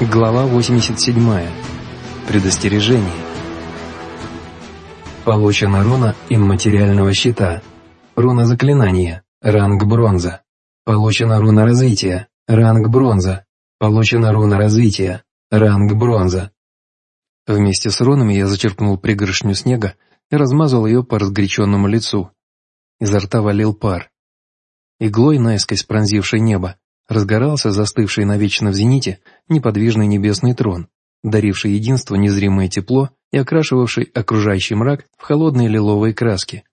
Глава 87. Предостережение. Получена руна имматериального щита. Руна заклинания. Ранг бронза. Получена руна развития. Ранг бронза. Получена руна развития. Ранг бронза. Вместе с рунами я зачерпнул пригоршню снега и размазал ее по разгоряченному лицу. Изо рта валил пар. Иглой наискось пронзивший небо, разгорался застывший навечно в зените неподвижный небесный трон, даривший единство незримое тепло и окрашивавший окружающий мрак в холодные лиловые краски.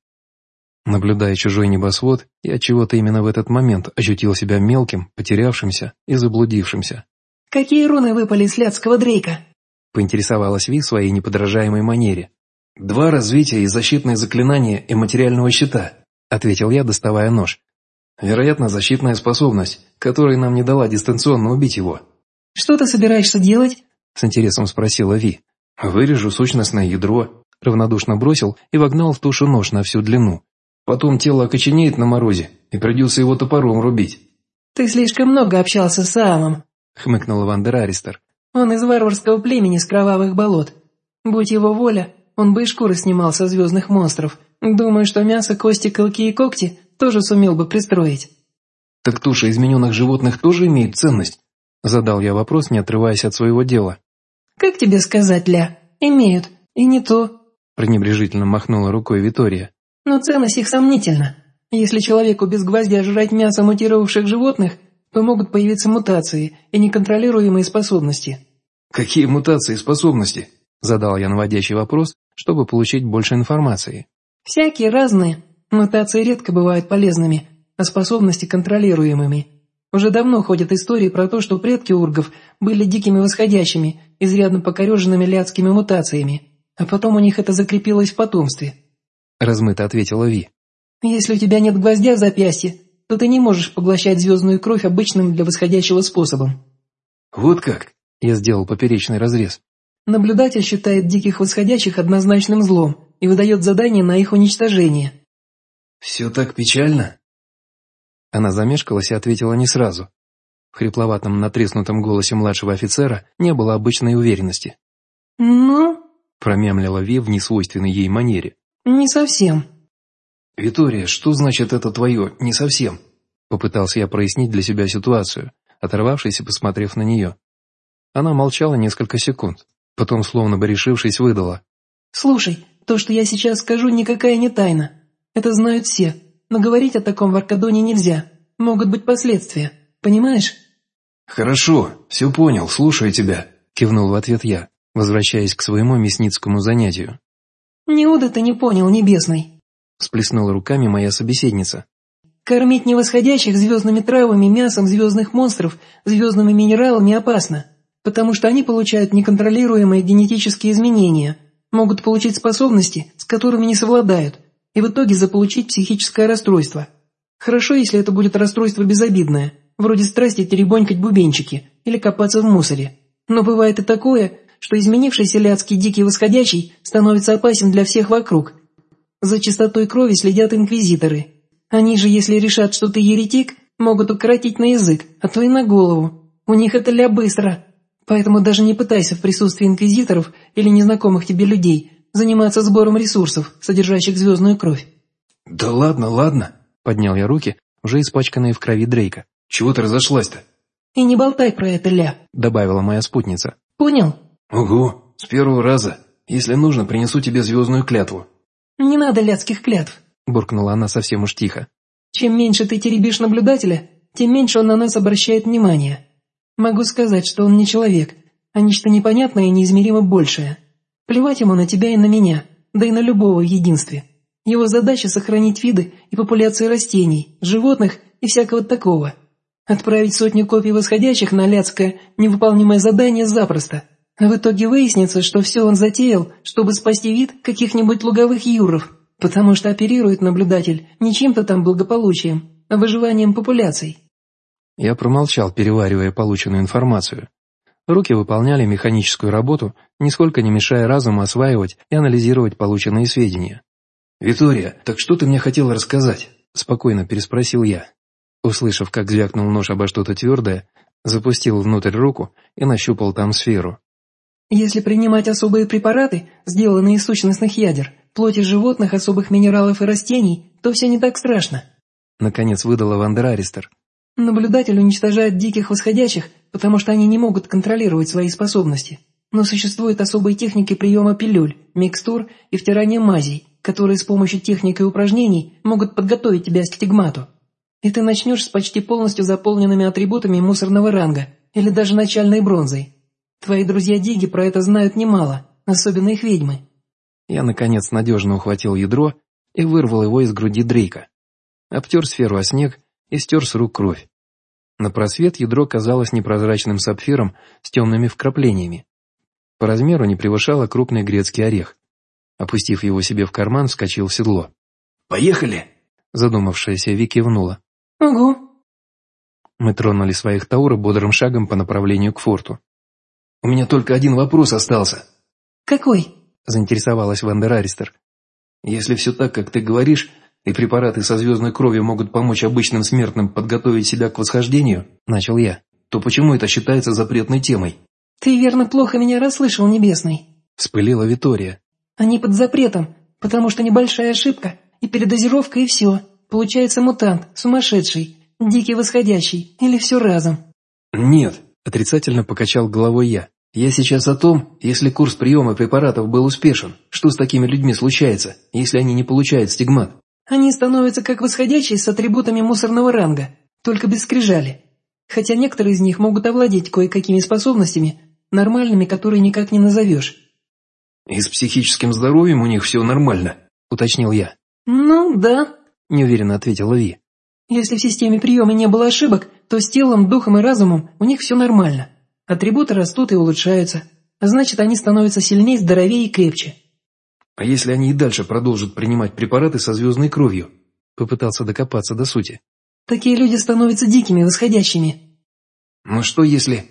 Наблюдая чужой небосвод, я чего-то именно в этот момент ощутил себя мелким, потерявшимся и заблудившимся. «Какие руны выпали с Ляцкого Дрейка?» поинтересовалась Ви в своей неподражаемой манере. «Два развития и защитное заклинание и материального щита», ответил я, доставая нож. «Вероятно, защитная способность, которая нам не дала дистанционно убить его». «Что ты собираешься делать?» с интересом спросила Ви. «Вырежу сущностное ядро», равнодушно бросил и вогнал в тушу нож на всю длину. Потом тело окоченеет на морозе, и придется его топором рубить. «Ты слишком много общался с Амом», — хмыкнул Вандер Аристер. «Он из варварского племени с кровавых болот. Будь его воля, он бы и шкуры снимал со звездных монстров. Думаю, что мясо, кости, клыки и когти тоже сумел бы пристроить». «Так туша измененных животных тоже имеет ценность?» Задал я вопрос, не отрываясь от своего дела. «Как тебе сказать, Ля? Имеют. И не то». Пренебрежительно махнула рукой Витория. «Но ценность их сомнительна. Если человеку без гвоздя жрать мясо мутировавших животных, то могут появиться мутации и неконтролируемые способности». «Какие мутации и способности?» Задал я наводящий вопрос, чтобы получить больше информации. «Всякие разные. Мутации редко бывают полезными, а способности контролируемыми. Уже давно ходят истории про то, что предки ургов были дикими восходящими, изрядно покореженными лядскими мутациями, а потом у них это закрепилось в потомстве. Размыто ответила Ви. Если у тебя нет гвоздя в запястье, то ты не можешь поглощать звездную кровь обычным для восходящего способом. Вот как? Я сделал поперечный разрез. Наблюдатель считает диких восходящих однозначным злом и выдает задание на их уничтожение. «Все так печально?» Она замешкалась и ответила не сразу. В хрипловатом натреснутом голосе младшего офицера не было обычной уверенности. «Ну?» – промямлила Ви в несвойственной ей манере. «Не совсем». «Витория, что значит это твое «не совсем»?» Попытался я прояснить для себя ситуацию, оторвавшись и посмотрев на нее. Она молчала несколько секунд, потом, словно бы решившись, выдала. «Слушай, то, что я сейчас скажу, никакая не тайна. Это знают все. Но говорить о таком в Аркадоне нельзя. Могут быть последствия. Понимаешь?» «Хорошо, все понял, слушаю тебя», – кивнул в ответ я, возвращаясь к своему мясницкому занятию. «Неуда ты не понял, Небесный», – сплеснула руками моя собеседница. «Кормить невосходящих звездными травами, мясом звездных монстров, звездными минералами опасно, потому что они получают неконтролируемые генетические изменения, могут получить способности, с которыми не совладают, и в итоге заполучить психическое расстройство. Хорошо, если это будет расстройство безобидное, вроде страсти теребонькать бубенчики или копаться в мусоре. Но бывает и такое, что изменившийся ляцкий дикий восходящий становится опасен для всех вокруг. За чистотой крови следят инквизиторы. Они же, если решат, что ты еретик, могут укоротить на язык, а то и на голову. У них это ля быстро. Поэтому даже не пытайся в присутствии инквизиторов или незнакомых тебе людей заниматься сбором ресурсов, содержащих звездную кровь». «Да ладно, ладно», — поднял я руки, уже испачканные в крови Дрейка. «Чего ты разошлась-то?» «И не болтай про это, Ля», — добавила моя спутница. «Понял?» «Ого, с первого раза. Если нужно, принесу тебе звездную клятву». «Не надо ляцких клятв», — буркнула она совсем уж тихо. «Чем меньше ты теребишь наблюдателя, тем меньше он на нас обращает внимание. Могу сказать, что он не человек, а нечто непонятное и неизмеримо большее. Плевать ему на тебя и на меня, да и на любого в единстве. Его задача – сохранить виды и популяции растений, животных и всякого такого. Отправить сотню копий восходящих на Ляцкое невыполнимое задание запросто. А в итоге выяснится, что все он затеял, чтобы спасти вид каких-нибудь луговых юров, потому что оперирует наблюдатель не чем-то там благополучием, а выживанием популяций. Я промолчал, переваривая полученную информацию. Руки выполняли механическую работу, нисколько не мешая разуму осваивать и анализировать полученные сведения. «Витория, так что ты мне хотела рассказать?» – спокойно переспросил я. Услышав, как звякнул нож обо что-то твердое, Запустил внутрь руку и нащупал там сферу. Если принимать особые препараты, сделанные из сущностных ядер, плоти животных, особых минералов и растений, то все не так страшно. Наконец выдала Вандер Аристер. Наблюдатель уничтожает диких восходящих, потому что они не могут контролировать свои способности. Но существуют особые техники приема пилюль, микстур и втирания мазей, которые с помощью техник и упражнений могут подготовить тебя к стигмату. И ты начнешь с почти полностью заполненными атрибутами мусорного ранга или даже начальной бронзой. Твои друзья-диги про это знают немало, особенно их ведьмы. Я, наконец, надежно ухватил ядро и вырвал его из груди Дрейка. Обтер сферу о снег и стер с рук кровь. На просвет ядро казалось непрозрачным сапфиром с темными вкраплениями. По размеру не превышало крупный грецкий орех. Опустив его себе в карман, вскочил в седло. «Поехали!» Задумавшаяся Ви кивнула. «Угу». Мы тронули своих Таура бодрым шагом по направлению к форту. «У меня только один вопрос остался». «Какой?» – заинтересовалась Вандер Аристер. «Если все так, как ты говоришь, и препараты со звездной кровью могут помочь обычным смертным подготовить себя к восхождению», – начал я, – «то почему это считается запретной темой?» «Ты верно плохо меня расслышал, Небесный», – вспылила Витория. «Они под запретом, потому что небольшая ошибка, и передозировка, и все. Получается мутант, сумасшедший, дикий восходящий, или все разом». «Нет», – отрицательно покачал головой я. «Я сейчас о том, если курс приема препаратов был успешен, что с такими людьми случается, если они не получают стигмат?» «Они становятся как восходящие с атрибутами мусорного ранга, только без скрижали. Хотя некоторые из них могут овладеть кое-какими способностями, нормальными, которые никак не назовешь. «И с психическим здоровьем у них все нормально», — уточнил я. «Ну, да», — неуверенно ответила Ви. «Если в системе приема не было ошибок, то с телом, духом и разумом у них все нормально. Атрибуты растут и улучшаются. Значит, они становятся сильнее, здоровее и крепче». «А если они и дальше продолжат принимать препараты со звездной кровью?» Попытался докопаться до сути. «Такие люди становятся дикими, восходящими». «Ну что если...»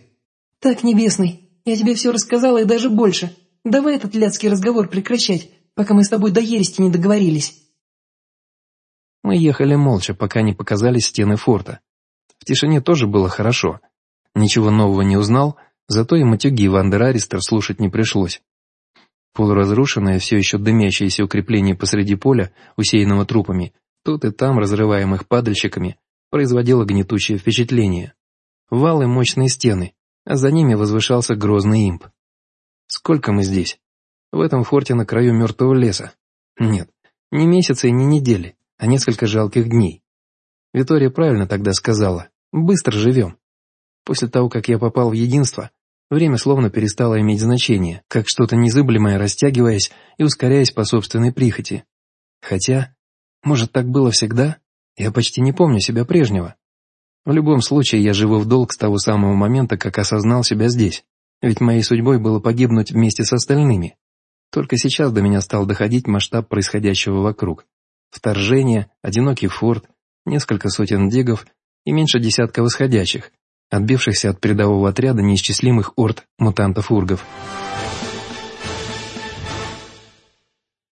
«Так, Небесный, я тебе все рассказала и даже больше. Давай этот ляцкий разговор прекращать, пока мы с тобой до ерести не договорились». Мы ехали молча, пока не показались стены форта. В тишине тоже было хорошо. Ничего нового не узнал, зато и матюги Вандер Аристер слушать не пришлось. Полуразрушенное, все еще дымящееся укрепление посреди поля, усеянного трупами, тут и там разрываемых падальщиками, производило гнетущее впечатление. Валы мощные стены, а за ними возвышался грозный имп. Сколько мы здесь? В этом форте на краю мертвого леса? Нет, не месяца и не недели, а несколько жалких дней. Витория правильно тогда сказала. Быстро живем. После того, как я попал в единство, время словно перестало иметь значение, как что-то незыблемое растягиваясь и ускоряясь по собственной прихоти. Хотя, может, так было всегда? Я почти не помню себя прежнего. В любом случае, я живу в долг с того самого момента, как осознал себя здесь. Ведь моей судьбой было погибнуть вместе с остальными. Только сейчас до меня стал доходить масштаб происходящего вокруг. Вторжение, одинокий форт, несколько сотен дегов и меньше десятка восходящих, отбившихся от передового отряда неисчислимых орд мутантов-ургов.